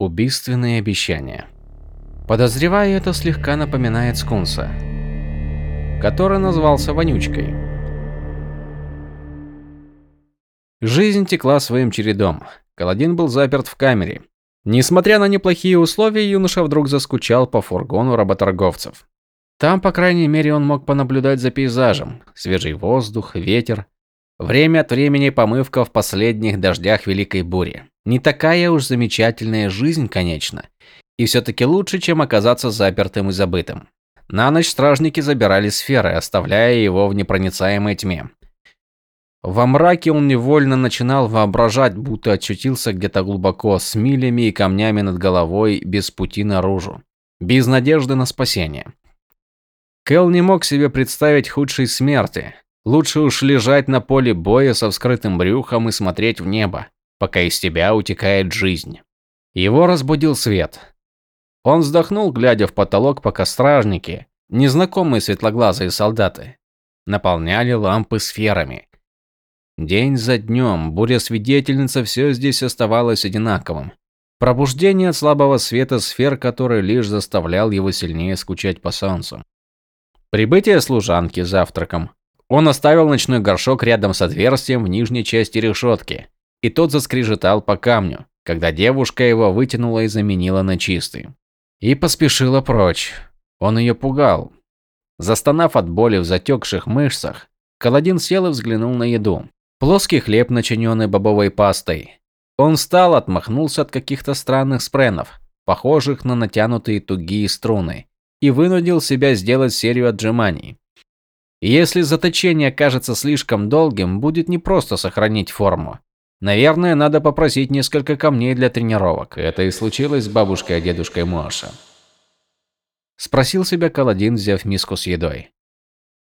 Убийственные обещания. Подозреваю, это слегка напоминает скунса, который назвался Вонючкой. Жизнь текла своим чередом. Каладин был заперт в камере. Несмотря на неплохие условия, юноша вдруг заскучал по фургону работорговцев. Там, по крайней мере, он мог понаблюдать за пейзажем. Свежий воздух, ветер. Время от времени помывка в последних дождях Великой Бури. Не такая уж замечательная жизнь, конечно. И все-таки лучше, чем оказаться запертым и забытым. На ночь стражники забирали сферы, оставляя его в непроницаемой тьме. Во мраке он невольно начинал воображать, будто очутился где-то глубоко, с милями и камнями над головой, без пути наружу. Без надежды на спасение. Кэл не мог себе представить худшей смерти. Лучше уж лежать на поле боя со вскрытым брюхом и смотреть в небо, пока из тебя утекает жизнь. Его разбудил свет. Он вздохнул, глядя в потолок, пока стражники, незнакомые светлоглазые солдаты, наполняли лампы сферами. День за днем буря-свидетельница все здесь оставалось одинаковым. Пробуждение от слабого света сфер, который лишь заставлял его сильнее скучать по солнцу. Прибытие служанки завтраком. Он оставил ночной горшок рядом с отверстием в нижней части решетки, и тот заскрежетал по камню, когда девушка его вытянула и заменила на чистый. И поспешила прочь. Он ее пугал. Застонав от боли в затекших мышцах, Каладин сел и взглянул на еду. Плоский хлеб, начиненный бобовой пастой. Он встал, отмахнулся от каких-то странных спренов, похожих на натянутые тугие струны, и вынудил себя сделать серию отжиманий. Если заточение кажется слишком долгим, будет непросто сохранить форму. Наверное, надо попросить несколько камней для тренировок. Это и случилось с бабушкой и дедушкой Моша. Спросил себя Каладин, взяв миску с едой.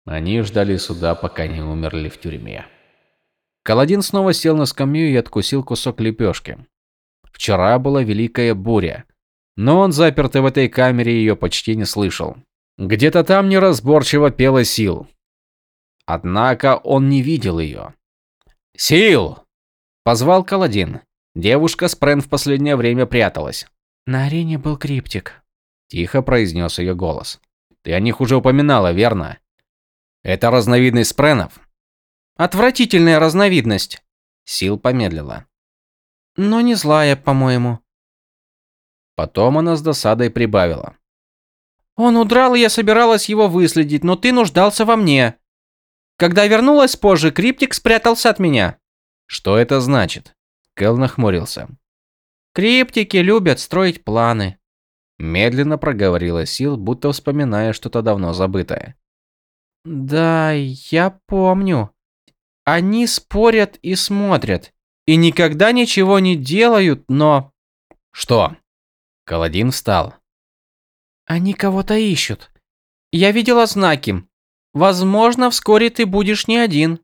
Они ждали суда, пока не умерли в тюрьме. Каладин снова сел на скамью и откусил кусок лепешки. Вчера была великая буря, но он, запертый в этой камере, ее почти не слышал. Где-то там неразборчиво пела Сил. Однако он не видел ее. «Сил!» – позвал Каладин. Девушка с Прен в последнее время пряталась. «На арене был криптик», – тихо произнес ее голос. «Ты о них уже упоминала, верно? Это разновидность спренов?» Отвратительная разновидность. Сил помедлила. Но не злая, по-моему. Потом она с досадой прибавила. Он удрал, и я собиралась его выследить, но ты нуждался во мне. Когда вернулась позже, Криптик спрятался от меня. Что это значит? Кэл нахмурился. Криптики любят строить планы. Медленно проговорила Сил, будто вспоминая что-то давно забытое. Да, я помню. Они спорят и смотрят. И никогда ничего не делают, но... Что? Каладин встал. Они кого-то ищут. Я видела знаки. Возможно, вскоре ты будешь не один.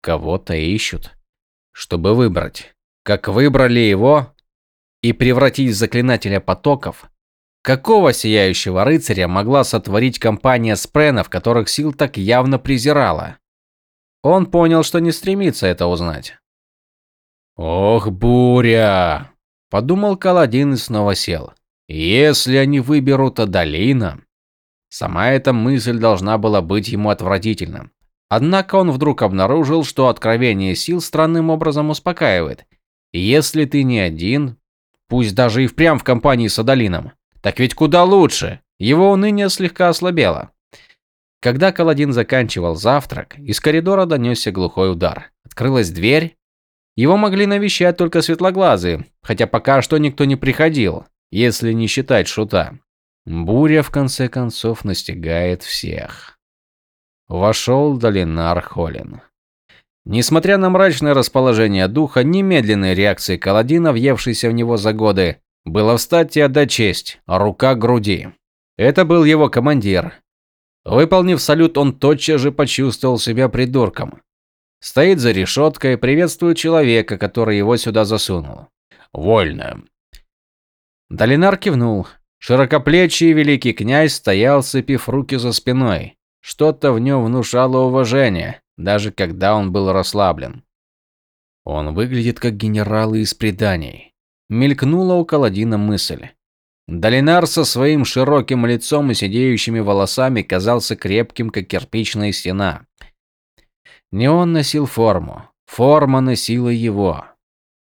Кого-то ищут. Чтобы выбрать. Как выбрали его и превратить в заклинателя потоков, какого сияющего рыцаря могла сотворить компания спренов, которых сил так явно презирала? Он понял, что не стремится это узнать. «Ох, буря!» – подумал Каладин и снова сел. «Если они выберут Адалина...» Сама эта мысль должна была быть ему отвратительна. Однако он вдруг обнаружил, что откровение сил странным образом успокаивает. Если ты не один, пусть даже и впрямь в компании с Адалином, так ведь куда лучше. Его уныние слегка ослабело. Когда Каладин заканчивал завтрак, из коридора донесся глухой удар. Открылась дверь. Его могли навещать только светлоглазые, хотя пока что никто не приходил, если не считать шута. Буря в конце концов настигает всех. Вошел Долинар Холин. Несмотря на мрачное расположение духа, немедленной реакции Каладина, въевшейся в него за годы, было встать и отдать честь, рука к груди. Это был его командир, Выполнив салют, он тотчас же почувствовал себя придурком. Стоит за решеткой, приветствует человека, который его сюда засунул. Вольно. Долинар кивнул. Широкоплечий великий князь стоял, сцепив руки за спиной. Что-то в нем внушало уважение, даже когда он был расслаблен. Он выглядит как генерал из преданий. Мелькнула у Каладина мысль. Долинар со своим широким лицом и сидеющими волосами казался крепким, как кирпичная стена. Не он носил форму, форма носила его.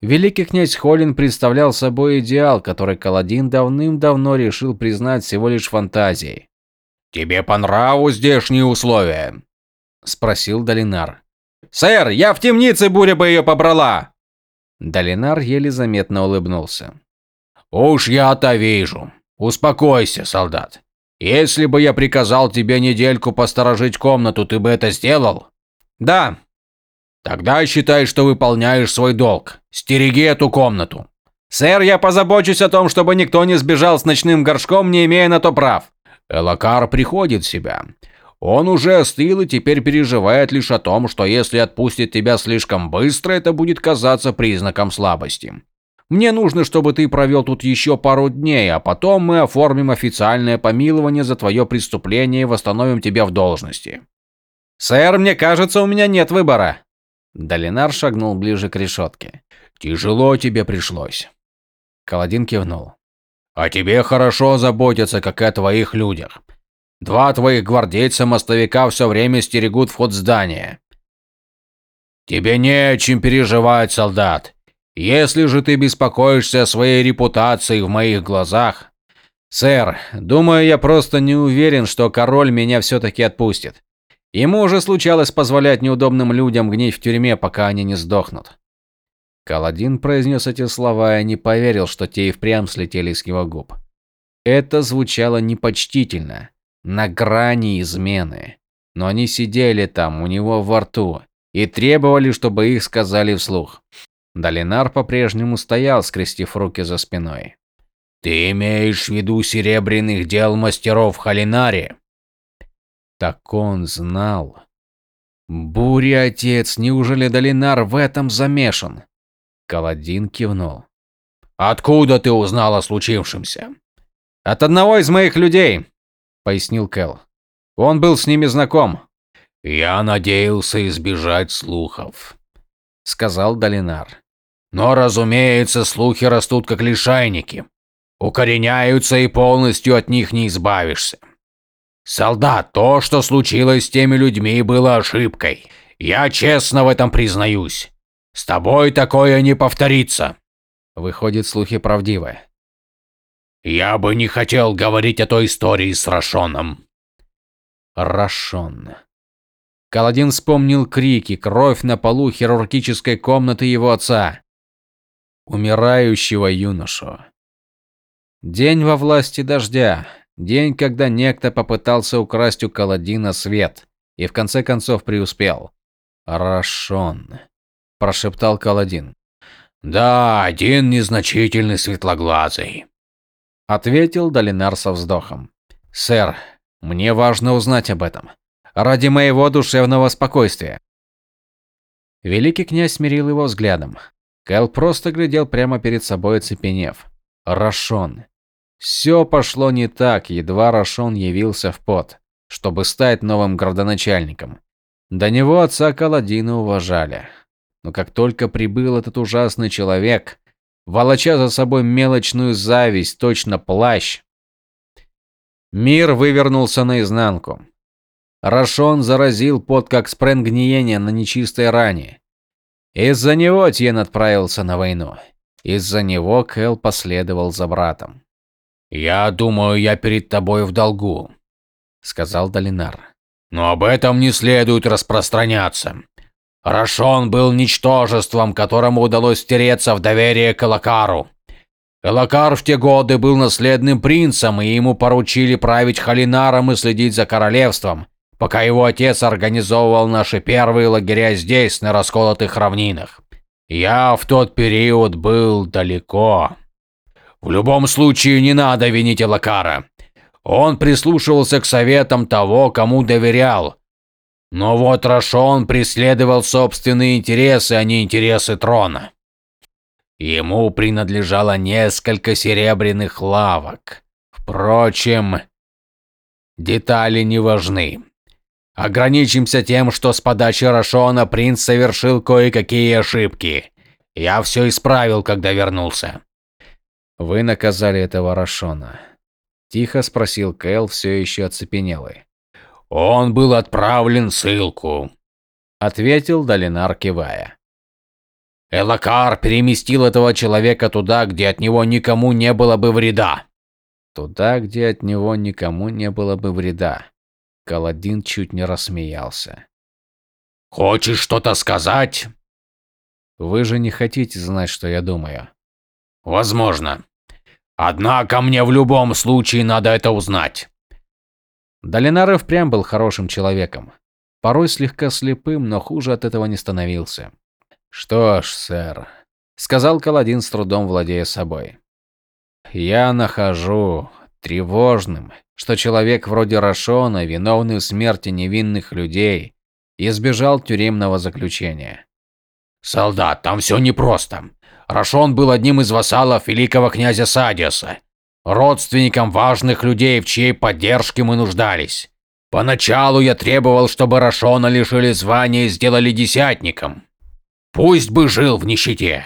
Великий князь Холин представлял собой идеал, который Каладин давным-давно решил признать всего лишь фантазией. «Тебе по нраву здешние условия?» – спросил Долинар. «Сэр, я в темнице, буря бы ее побрала!» Долинар еле заметно улыбнулся. «Уж я-то вижу. Успокойся, солдат. Если бы я приказал тебе недельку посторожить комнату, ты бы это сделал?» «Да». «Тогда считай, что выполняешь свой долг. Стереги эту комнату». «Сэр, я позабочусь о том, чтобы никто не сбежал с ночным горшком, не имея на то прав». Элакар приходит в себя. Он уже остыл и теперь переживает лишь о том, что если отпустит тебя слишком быстро, это будет казаться признаком слабости. Мне нужно, чтобы ты провел тут еще пару дней, а потом мы оформим официальное помилование за твое преступление и восстановим тебя в должности. Сэр, мне кажется, у меня нет выбора. Долинар шагнул ближе к решетке. Тяжело тебе пришлось. Каладин кивнул. А тебе хорошо заботятся, как и о твоих людях. Два твоих гвардейца-мостовика все время стерегут вход здания. Тебе не о чем переживать, солдат. Если же ты беспокоишься о своей репутации в моих глазах... Сэр, думаю, я просто не уверен, что король меня все-таки отпустит. Ему уже случалось позволять неудобным людям гнить в тюрьме, пока они не сдохнут. Каладин произнес эти слова и не поверил, что те и впрямь слетели с его губ. Это звучало непочтительно, на грани измены. Но они сидели там, у него во рту, и требовали, чтобы их сказали вслух. Долинар по-прежнему стоял, скрестив руки за спиной. «Ты имеешь в виду серебряных дел мастеров Халинари?» Так он знал. Буря, отец, неужели Долинар в этом замешан? Каладин кивнул. «Откуда ты узнал о случившемся?» «От одного из моих людей», — пояснил Кэл. «Он был с ними знаком». «Я надеялся избежать слухов», — сказал Долинар. «Но, разумеется, слухи растут как лишайники. Укореняются и полностью от них не избавишься. Солдат, то, что случилось с теми людьми, было ошибкой. Я честно в этом признаюсь. С тобой такое не повторится. Выходит, слухи правдивы. Я бы не хотел говорить о той истории с Рашоном. Рашон. Каладин вспомнил крики, кровь на полу хирургической комнаты его отца. Умирающего юношу. День во власти дождя. День, когда некто попытался украсть у Каладина свет и в конце концов преуспел. Рашон прошептал Каладин. Да, один незначительный светлоглазый, ответил Долинар со вздохом. Сэр, мне важно узнать об этом. Ради моего душевного спокойствия. Великий князь смирил его взглядом. Кэл просто глядел прямо перед собой, оцепенев. Рашон. Все пошло не так, едва Рашон явился в пот, чтобы стать новым градоначальником. До него отца Каладина уважали. Но как только прибыл этот ужасный человек, волоча за собой мелочную зависть, точно плащ, мир вывернулся наизнанку. Рашон заразил пот как спрен гниения на нечистой ране. Из-за него Тьен отправился на войну. Из-за него Кэл последовал за братом. «Я думаю, я перед тобой в долгу», — сказал Долинар. «Но об этом не следует распространяться. Рашон был ничтожеством, которому удалось стереться в доверие к Элакару. Элакар в те годы был наследным принцем, и ему поручили править Халинаром и следить за королевством, пока его отец организовывал наши первые лагеря здесь, на расколотых равнинах. Я в тот период был далеко. В любом случае не надо винить Элакара. Он прислушивался к советам того, кому доверял, но вот Рашон преследовал собственные интересы, а не интересы трона. Ему принадлежало несколько серебряных лавок. Впрочем, детали не важны. Ограничимся тем, что с подачи Рашона принц совершил кое-какие ошибки. Я все исправил, когда вернулся. Вы наказали этого Рашона. Тихо спросил Кэл, все еще оцепенелый. Он был отправлен в ссылку, Ответил Долинар, кивая. Элакар переместил этого человека туда, где от него никому не было бы вреда. Туда, где от него никому не было бы вреда. Каладин чуть не рассмеялся. Хочешь что-то сказать? Вы же не хотите знать, что я думаю. Возможно. Однако мне в любом случае надо это узнать. Долинар впрямь был хорошим человеком. Порой слегка слепым, но хуже от этого не становился. «Что ж, сэр», — сказал Каладин с трудом владея собой. «Я нахожу тревожным, что человек вроде Рашона, виновный в смерти невинных людей, избежал тюремного заключения». «Солдат, там все непросто. Рашон был одним из вассалов великого князя Садиуса, родственником важных людей, в чьей поддержке мы нуждались. Поначалу я требовал, чтобы Рашона лишили звания и сделали десятником. Пусть бы жил в нищете.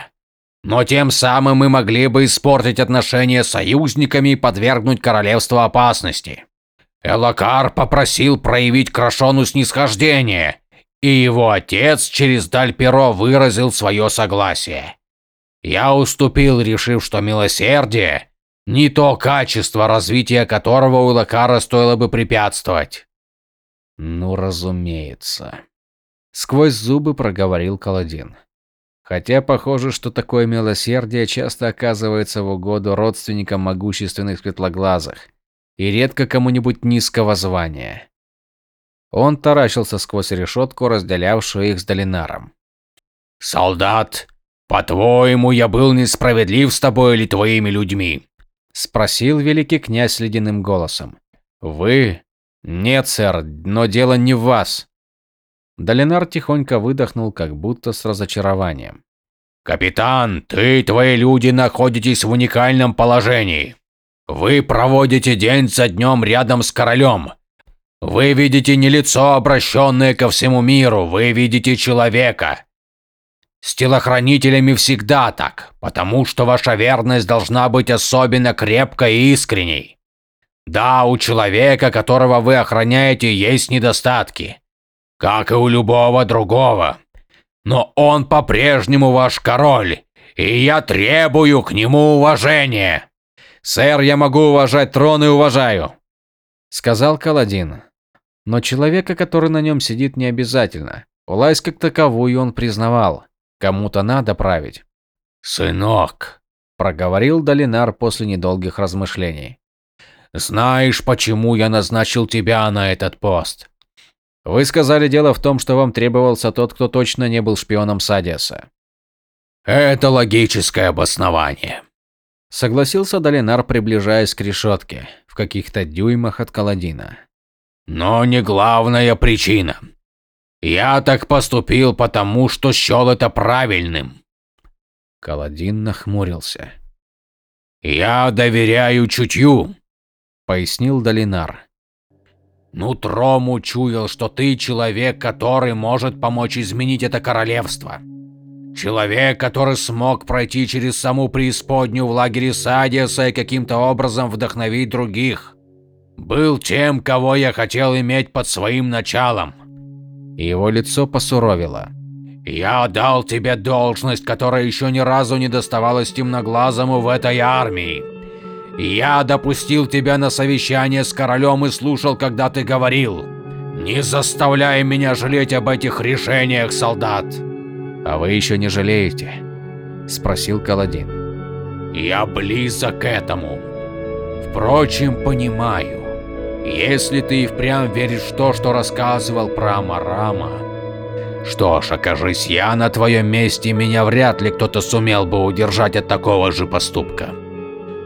Но тем самым мы могли бы испортить отношения с союзниками и подвергнуть королевство опасности. Элакар попросил проявить к Рашону снисхождение, и его отец через Дальперо выразил свое согласие. Я уступил, решив, что милосердие – не то качество, развития которого у Элакара стоило бы препятствовать. Ну, разумеется. Сквозь зубы проговорил Каладин. Хотя похоже, что такое милосердие часто оказывается в угоду родственникам могущественных светлоглазых и редко кому-нибудь низкого звания. Он таращился сквозь решетку, разделявшую их с Долинаром. «Солдат, по-твоему, я был несправедлив с тобой или твоими людьми?» Спросил великий князь ледяным голосом. «Вы? Нет, сэр, но дело не в вас. Долинар тихонько выдохнул, как будто с разочарованием. «Капитан, ты и твои люди находитесь в уникальном положении. Вы проводите день за днем рядом с королем. Вы видите не лицо, обращенное ко всему миру, вы видите человека. С телохранителями всегда так, потому что ваша верность должна быть особенно крепкой и искренней. Да, у человека, которого вы охраняете, есть недостатки как и у любого другого. Но он по-прежнему ваш король, и я требую к нему уважения. Сэр, я могу уважать трон и уважаю, сказал Каладин. Но человека, который на нем сидит, не обязательно. Власть как таковую он признавал. Кому-то надо править. Сынок, проговорил Долинар после недолгих размышлений. Знаешь, почему я назначил тебя на этот пост? Вы сказали, дело в том, что вам требовался тот, кто точно не был шпионом Садиаса. Это логическое обоснование. Согласился Долинар, приближаясь к решетке, в каких-то дюймах от Каладина. Но не главная причина. Я так поступил, потому что счел это правильным. Каладин нахмурился. Я доверяю чутью, пояснил Долинар. Нутром учуял, что ты человек, который может помочь изменить это королевство. Человек, который смог пройти через саму преисподнюю в лагере Садиаса и каким-то образом вдохновить других. Был тем, кого я хотел иметь под своим началом. Его лицо посуровило. Я дал тебе должность, которая еще ни разу не доставалась темноглазому в этой армии. Я допустил тебя на совещание с королем и слушал, когда ты говорил. Не заставляй меня жалеть об этих решениях, солдат. А вы еще не жалеете? Спросил Каладин. Я близок к этому. Впрочем, понимаю. Если ты и впрямь веришь в то, что рассказывал про Амарама, что ж, окажись я на твоем месте, меня вряд ли кто-то сумел бы удержать от такого же поступка.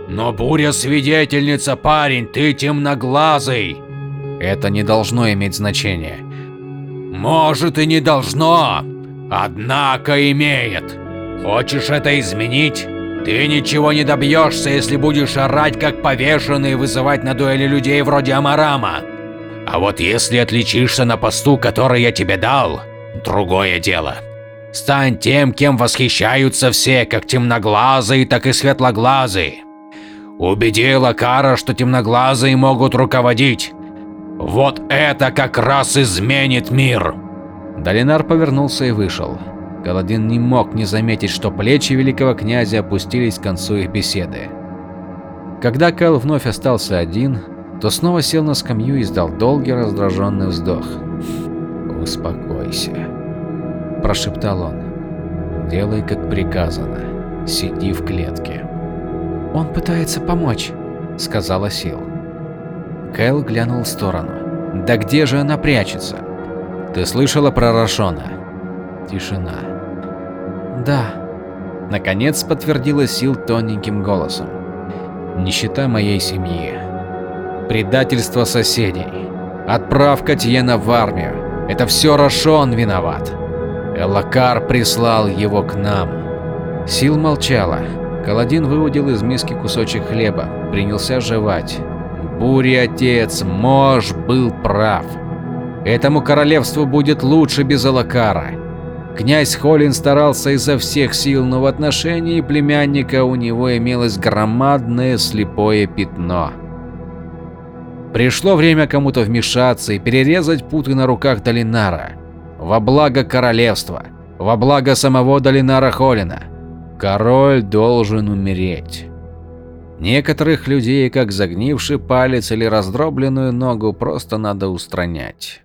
Но буря свидетельница, парень, ты темноглазый. Это не должно иметь значения. Может и не должно, однако имеет. Хочешь это изменить? Ты ничего не добьешься, если будешь орать как повешенный и вызывать на дуэли людей вроде Амарама. А вот если отличишься на посту, который я тебе дал, другое дело. Стань тем, кем восхищаются все, как темноглазые, так и светлоглазые. Убеди Лакара, что темноглазые могут руководить. Вот это как раз изменит мир. Долинар повернулся и вышел. Каладин не мог не заметить, что плечи великого князя опустились к концу их беседы. Когда Кэл вновь остался один, то снова сел на скамью и издал долгий раздраженный вздох. «Успокойся», – прошептал он. «Делай, как приказано. Сиди в клетке». «Он пытается помочь», – сказала Сил. Кэл глянул в сторону. «Да где же она прячется?» «Ты слышала про Рашона?» Тишина. «Да», – наконец подтвердила Сил тоненьким голосом. «Нищета моей семьи. Предательство соседей. Отправка Тьена в армию. Это все Рашон виноват. Элакар прислал его к нам». Сил молчала. Каладин выудил из миски кусочек хлеба, принялся жевать. Бури отец, Мож был прав. Этому королевству будет лучше без Алакара. Князь Холин старался изо всех сил, но в отношении племянника у него имелось громадное слепое пятно. Пришло время кому-то вмешаться и перерезать путы на руках Долинара. Во благо королевства, во благо самого Долинара Холина. Король должен умереть. Некоторых людей, как загнивший палец или раздробленную ногу, просто надо устранять.